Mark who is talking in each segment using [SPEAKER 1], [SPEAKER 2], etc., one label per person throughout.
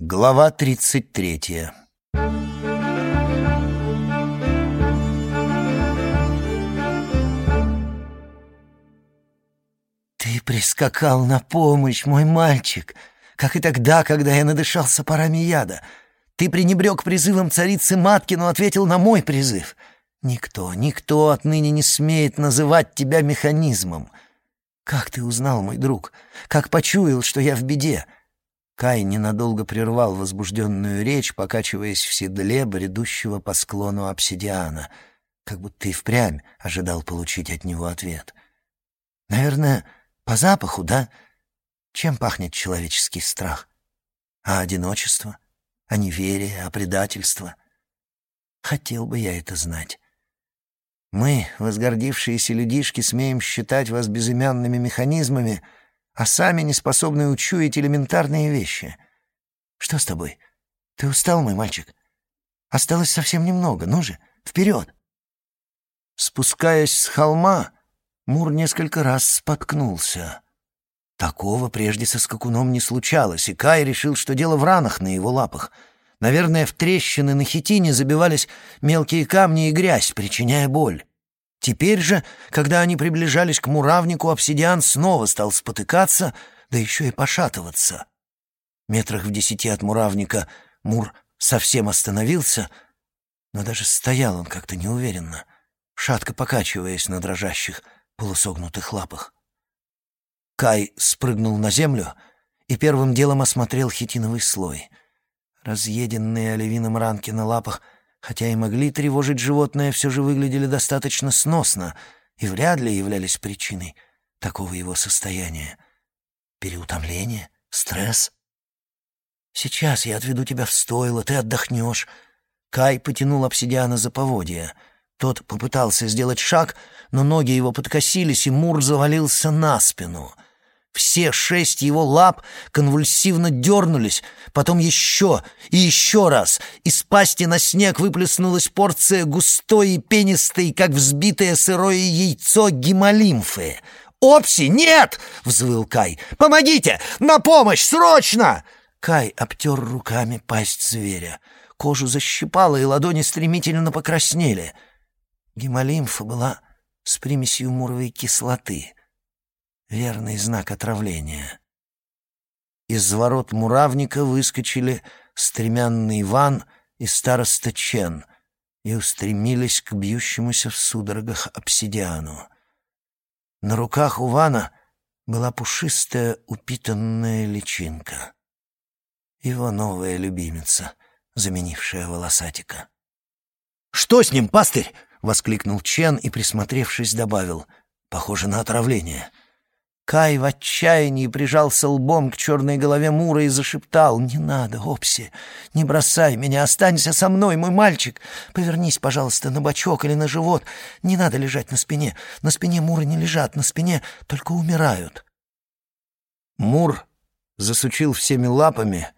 [SPEAKER 1] Глава тридцать третья «Ты прискакал на помощь, мой мальчик, как и тогда, когда я надышался парами яда. Ты пренебрег призывом царицы-матки, но ответил на мой призыв. Никто, никто отныне не смеет называть тебя механизмом. Как ты узнал, мой друг? Как почуял, что я в беде?» Кай ненадолго прервал возбужденную речь, покачиваясь в седле, бредущего по склону обсидиана, как будто и впрямь ожидал получить от него ответ. «Наверное, по запаху, да? Чем пахнет человеческий страх? А одиночество? А неверие? А предательство? Хотел бы я это знать. Мы, возгордившиеся людишки, смеем считать вас безымянными механизмами, а сами не способны учуять элементарные вещи. Что с тобой? Ты устал, мой мальчик? Осталось совсем немного. Ну же, вперед!» Спускаясь с холма, Мур несколько раз споткнулся. Такого прежде со скакуном не случалось, и Кай решил, что дело в ранах на его лапах. Наверное, в трещины на хитине забивались мелкие камни и грязь, причиняя боль. Теперь же, когда они приближались к муравнику, обсидиан снова стал спотыкаться, да еще и пошатываться. Метрах в десяти от муравника Мур совсем остановился, но даже стоял он как-то неуверенно, шатко покачиваясь на дрожащих, полусогнутых лапах. Кай спрыгнул на землю и первым делом осмотрел хитиновый слой. Разъеденные оливином ранки на лапах, хотя и могли тревожить животное, все же выглядели достаточно сносно и вряд ли являлись причиной такого его состояния. Переутомление? Стресс? «Сейчас я отведу тебя в стойло, ты отдохнешь». Кай потянул обсидиана за поводья. Тот попытался сделать шаг, но ноги его подкосились, и Мур завалился на спину — все шесть его лап конвульсивно дернулись, потом еще и еще раз. Из пасти на снег выплеснулась порция густой и пенистой, как взбитое сырое яйцо гемолимфы. «Опси, нет!» — взвыл Кай. «Помогите! На помощь! Срочно!» Кай обтер руками пасть зверя. Кожу защипало, и ладони стремительно покраснели. Гемолимфа была с примесью муровой кислоты — Верный знак отравления. Из ворот муравника выскочили стремянный Иван и староста Чен и устремились к бьющемуся в судорогах обсидиану. На руках у Вана была пушистая упитанная личинка. Его новая любимица, заменившая волосатика. «Что с ним, пастырь?» — воскликнул Чен и, присмотревшись, добавил. «Похоже на отравление». Кай в отчаянии прижался лбом к черной голове Мура и зашептал «Не надо, Опси, не бросай меня, останься со мной, мой мальчик. Повернись, пожалуйста, на бочок или на живот. Не надо лежать на спине. На спине Муры не лежат, на спине только умирают». Мур засучил всеми лапами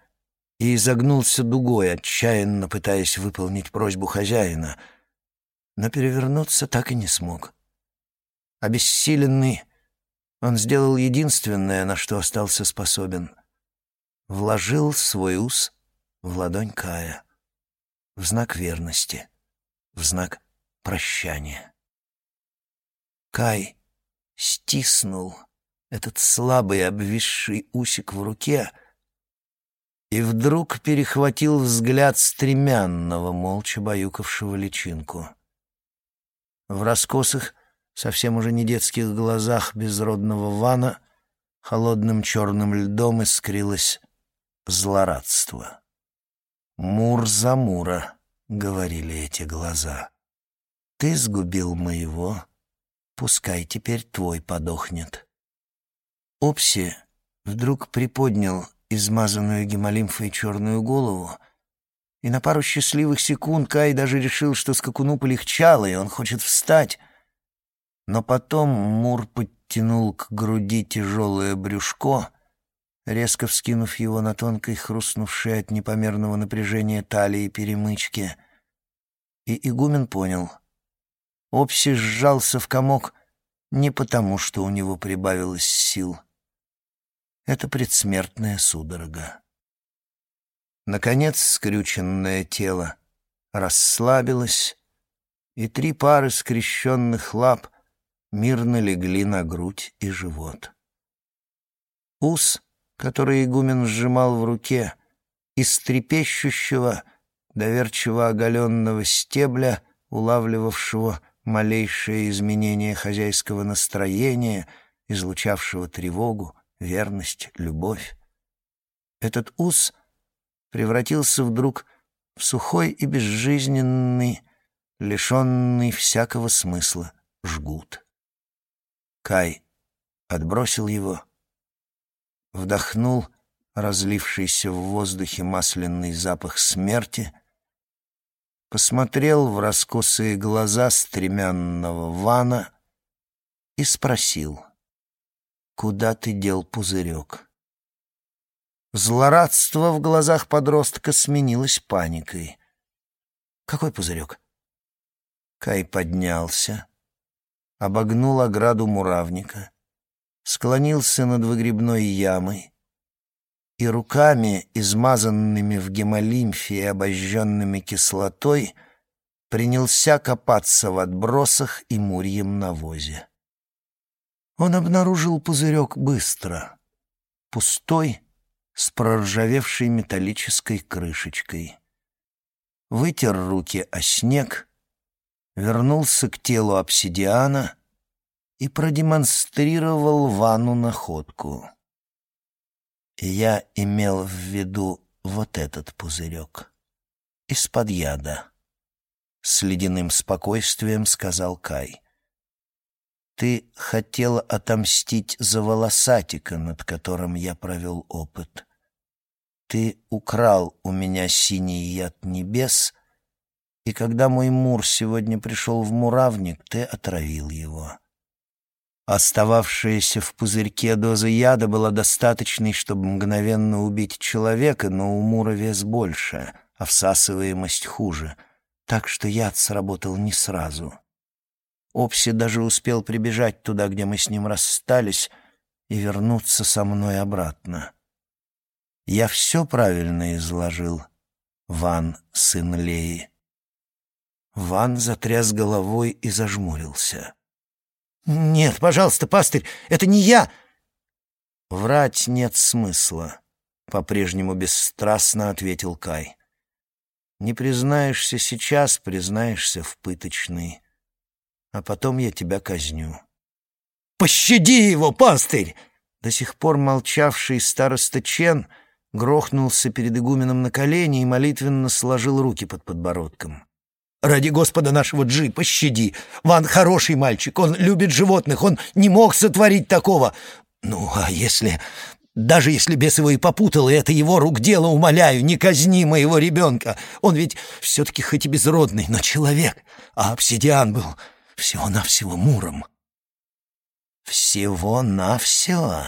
[SPEAKER 1] и изогнулся дугой, отчаянно пытаясь выполнить просьбу хозяина, но перевернуться так и не смог. Обессиленный, он сделал единственное, на что остался способен. Вложил свой ус в ладонь Кая. В знак верности, в знак прощания. Кай стиснул этот слабый обвисший усик в руке и вдруг перехватил взгляд стремянного, молча баюкавшего личинку. В раскосах совсем уже не детских глазах безродного Вана холодным черным льдом искрилось злорадство. «Мур за Мура», — говорили эти глаза. «Ты сгубил моего, пускай теперь твой подохнет». Опси вдруг приподнял измазанную гемолимфой черную голову, и на пару счастливых секунд Кай даже решил, что скакуну полегчало, и он хочет встать — но потом Мур подтянул к груди тяжелое брюшко, резко вскинув его на тонкой, хрустнувшей от непомерного напряжения талии перемычке. И игумен понял. Опси сжался в комок не потому, что у него прибавилось сил. Это предсмертная судорога. Наконец скрюченное тело расслабилось, и три пары скрещенных лап мирно легли на грудь и живот. Ус, который игумен сжимал в руке, из трепещущего, доверчиво оголенного стебля, улавливавшего малейшее изменение хозяйского настроения, излучавшего тревогу, верность, любовь. Этот ус превратился вдруг в сухой и безжизненный, лишенный всякого смысла жгут. Кай отбросил его, вдохнул разлившийся в воздухе масляный запах смерти, посмотрел в раскосые глаза стремянного Вана и спросил, «Куда ты дел пузырек?» Злорадство в глазах подростка сменилось паникой. «Какой пузырек?» Кай поднялся, обогнул ограду муравника, склонился над выгребной ямой и руками, измазанными в гемолимфе и обожженными кислотой, принялся копаться в отбросах и мурьем навозе. Он обнаружил пузырек быстро, пустой, с проржавевшей металлической крышечкой. Вытер руки о снег, вернулся к телу обсидиана и продемонстрировал ванну находку. Я имел в виду вот этот пузырек. Из-под яда. С ледяным спокойствием сказал Кай. Ты хотела отомстить за волосатика, над которым я провел опыт. Ты украл у меня синий яд небес, и когда мой Мур сегодня пришел в муравник, ты отравил его. Остававшаяся в пузырьке доза яда была достаточной, чтобы мгновенно убить человека, но у Мура вес больше, а всасываемость хуже, так что яд сработал не сразу. Опси даже успел прибежать туда, где мы с ним расстались, и вернуться со мной обратно. Я все правильно изложил, Ван, сын Леи. Ван затряс головой и зажмурился. «Нет, пожалуйста, пастырь, это не я!» «Врать нет смысла», — по-прежнему бесстрастно ответил Кай. «Не признаешься сейчас, признаешься в пыточной а потом я тебя казню». «Пощади его, пастырь!» До сих пор молчавший староста Чен грохнулся перед игуменом на колени и молитвенно сложил руки под подбородком. «Ради Господа нашего Джи, пощади! Ван хороший мальчик, он любит животных, он не мог сотворить такого! Ну, а если... Даже если бес его и попутал, и это его рук дело, умоляю, не казни моего ребенка! Он ведь все-таки хоть и безродный, но человек, а обсидиан был всего-навсего Муром. Всего-навсего?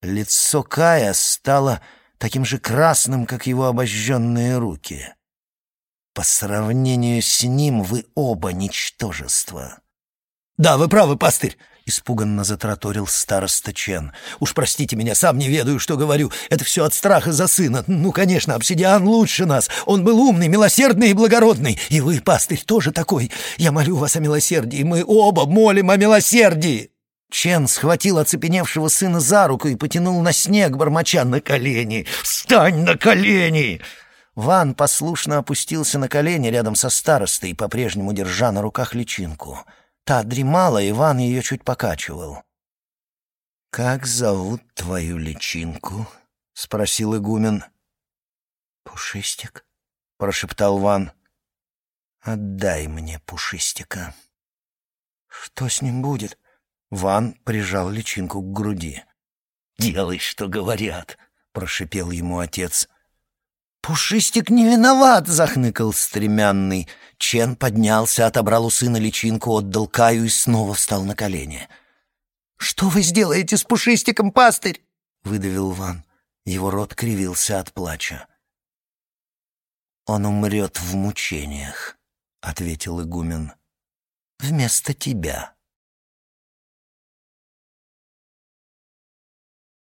[SPEAKER 1] Лицо Кая стало таким же красным, как его обожженные руки. По сравнению с ним вы оба ничтожество. «Да, вы правы, пастырь испуганно затраторил староста Чен. «Уж простите меня, сам не ведаю, что говорю. Это все от страха за сына. Ну, конечно, обсидиан лучше нас. Он был умный, милосердный и благородный. И вы, пастырь, тоже такой. Я молю вас о милосердии. Мы оба молим о милосердии!» Чен схватил оцепеневшего сына за руку и потянул на снег, бормоча на колени. «Встань на колени!» Ван послушно опустился на колени рядом со старостой, по-прежнему держа на руках личинку. Та дремала, Иван ее чуть покачивал. «Как зовут твою личинку?» — спросил игумен. «Пушистик», — прошептал Ван. «Отдай мне Пушистика». «Что с ним будет?» Ван прижал личинку к груди. «Делай, что говорят», — прошипел ему отец. «Пушистик не виноват!» — захныкал стремянный. Чен поднялся, отобрал у сына личинку, отдал Каю и снова встал на колени. «Что вы сделаете с Пушистиком, пастырь?» — выдавил Ван. Его рот кривился от плача. «Он умрет в мучениях», — ответил игумен. «Вместо тебя».